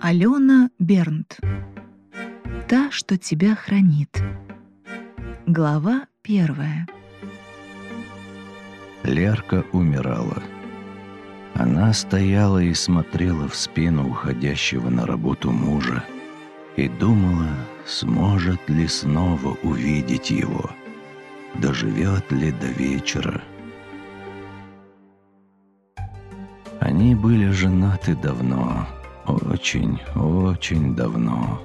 Алена Бернт. Та, что тебя хранит. Глава первая. Лерка умирала. Она стояла и смотрела в спину уходящего на работу мужа и думала, сможет ли снова увидеть его, доживет ли до вечера. Они были женаты давно, очень, очень давно.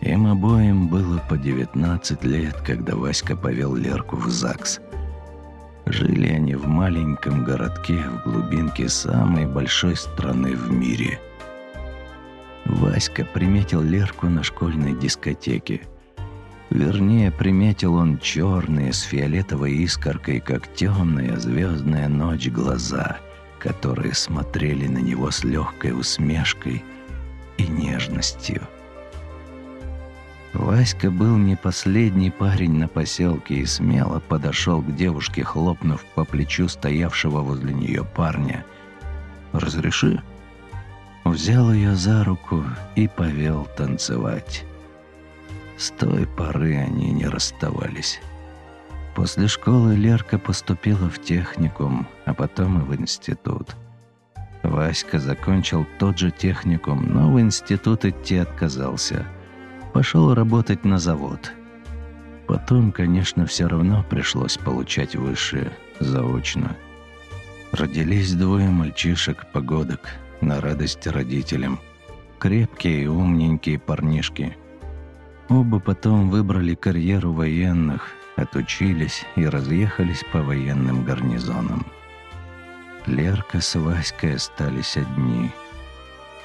Им обоим было по 19 лет, когда Васька повел Лерку в ЗАГС. Жили они в маленьком городке в глубинке самой большой страны в мире. Васька приметил Лерку на школьной дискотеке. Вернее, приметил он черные с фиолетовой искоркой, как темная звездная ночь, глаза – которые смотрели на него с легкой усмешкой и нежностью. Васька был не последний парень на поселке и смело подошел к девушке, хлопнув по плечу стоявшего возле нее парня. «Разреши?» Взял ее за руку и повел танцевать. С той поры они не расставались. После школы Лерка поступила в техникум, а потом и в институт. Васька закончил тот же техникум, но в институт идти отказался. Пошел работать на завод. Потом, конечно, все равно пришлось получать высшее, заочно. Родились двое мальчишек-погодок, на радость родителям. Крепкие и умненькие парнишки. Оба потом выбрали карьеру военных – отучились и разъехались по военным гарнизонам. Лерка с Васькой остались одни.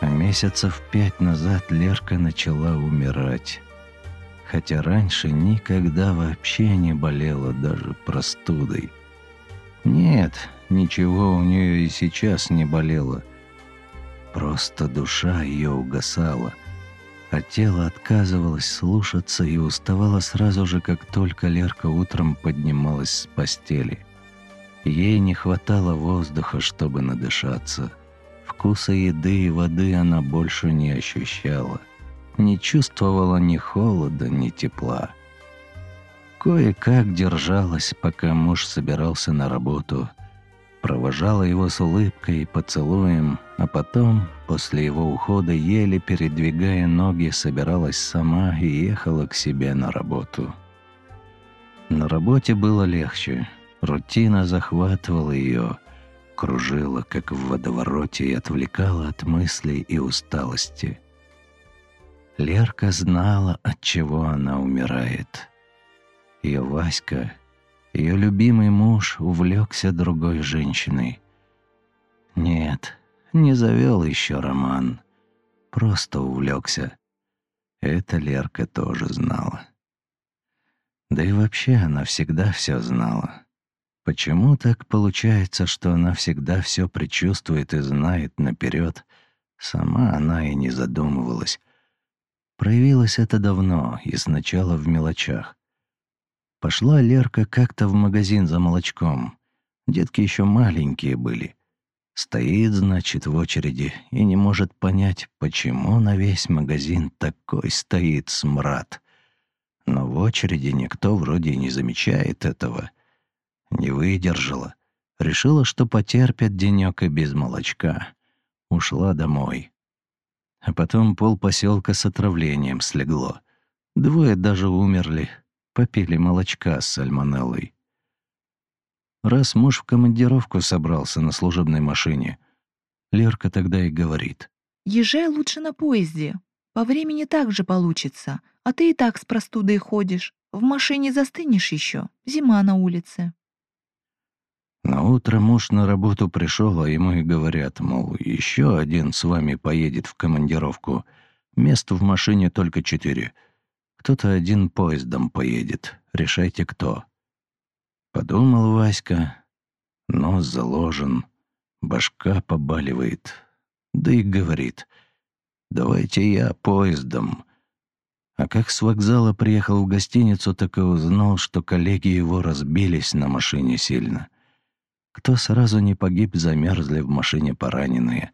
А месяцев пять назад Лерка начала умирать. Хотя раньше никогда вообще не болела даже простудой. Нет, ничего у нее и сейчас не болело. Просто душа ее угасала – а тело отказывалось слушаться и уставало сразу же, как только Лерка утром поднималась с постели. Ей не хватало воздуха, чтобы надышаться. Вкуса еды и воды она больше не ощущала. Не чувствовала ни холода, ни тепла. Кое-как держалась, пока муж собирался на работу – провожала его с улыбкой и поцелуем, а потом, после его ухода, еле передвигая ноги, собиралась сама и ехала к себе на работу. На работе было легче. Рутина захватывала ее, кружила, как в водовороте, и отвлекала от мыслей и усталости. Лерка знала, от чего она умирает. Ее Васька — ее любимый муж увлекся другой женщиной. Нет, не завел еще роман. Просто увлекся. Это Лерка тоже знала. Да и вообще она всегда все знала. Почему так получается, что она всегда все предчувствует и знает наперед? Сама она и не задумывалась. Проявилось это давно и сначала в мелочах. Пошла Лерка как-то в магазин за молочком. Детки еще маленькие были. Стоит, значит, в очереди и не может понять, почему на весь магазин такой стоит смрад. Но в очереди никто вроде не замечает этого. Не выдержала. Решила, что потерпят денек и без молочка. Ушла домой. А потом пол поселка с отравлением слегло. Двое даже умерли, попили молочка с сальмонеллой. Раз муж в командировку собрался на служебной машине, Лерка тогда и говорит. «Езжай лучше на поезде. По времени так же получится. А ты и так с простудой ходишь. В машине застынешь еще. Зима на улице». На утро муж на работу пришел, а ему и говорят, мол, еще один с вами поедет в командировку. Мест в машине только четыре. Кто-то один поездом поедет. Решайте, кто. Подумал Васька. Нос заложен. Башка побаливает. Да и говорит. Давайте я поездом. А как с вокзала приехал в гостиницу, так и узнал, что коллеги его разбились на машине сильно. Кто сразу не погиб, замерзли в машине пораненные.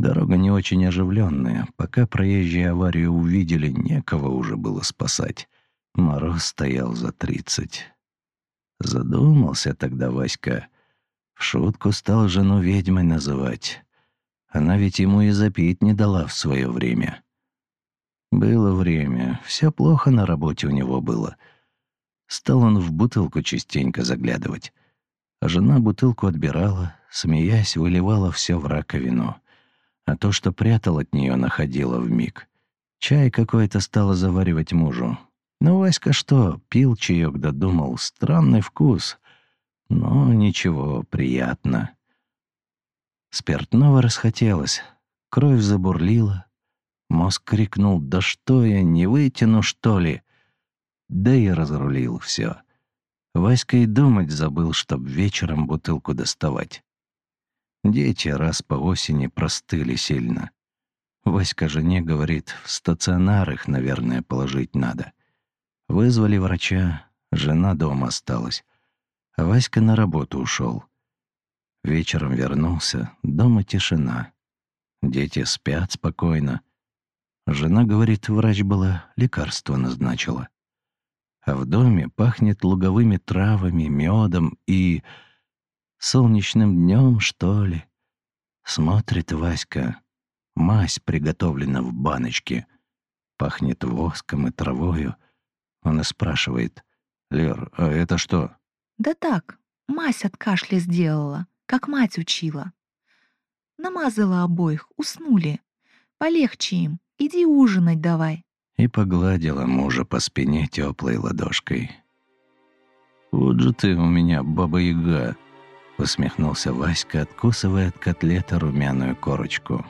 Дорога не очень оживленная. Пока проезжие аварию увидели, некого уже было спасать. Мороз стоял за тридцать. Задумался тогда Васька. В шутку стал жену ведьмой называть. Она ведь ему и запить не дала в свое время. Было время, все плохо на работе у него было. Стал он в бутылку частенько заглядывать. А жена бутылку отбирала, смеясь, выливала все в раковину. А то, что прятал от нее, находила в миг. Чай какой-то стала заваривать мужу. Ну, Васька что, пил чаек, да думал, странный вкус. Но ничего, приятно. Спиртного расхотелось, кровь забурлила. Мозг крикнул «Да что я, не вытяну, что ли?» Да и разрулил все. Васька и думать забыл, чтоб вечером бутылку доставать. Дети раз по осени простыли сильно. Васька жене говорит, в стационар их, наверное, положить надо. Вызвали врача, жена дома осталась. А Васька на работу ушел. Вечером вернулся, дома тишина. Дети спят спокойно. Жена говорит, врач была, лекарство назначила. А в доме пахнет луговыми травами, медом и... Солнечным днем, что ли? Смотрит Васька. Мазь приготовлена в баночке. Пахнет воском и травою. Он и спрашивает. «Лер, а это что?» Да так, мазь от кашля сделала как мать учила. Намазала обоих, уснули. Полегче им, иди ужинать давай. И погладила мужа по спине теплой ладошкой. «Вот же ты у меня, баба-яга!» — усмехнулся Васька, откусывая от котлета румяную корочку.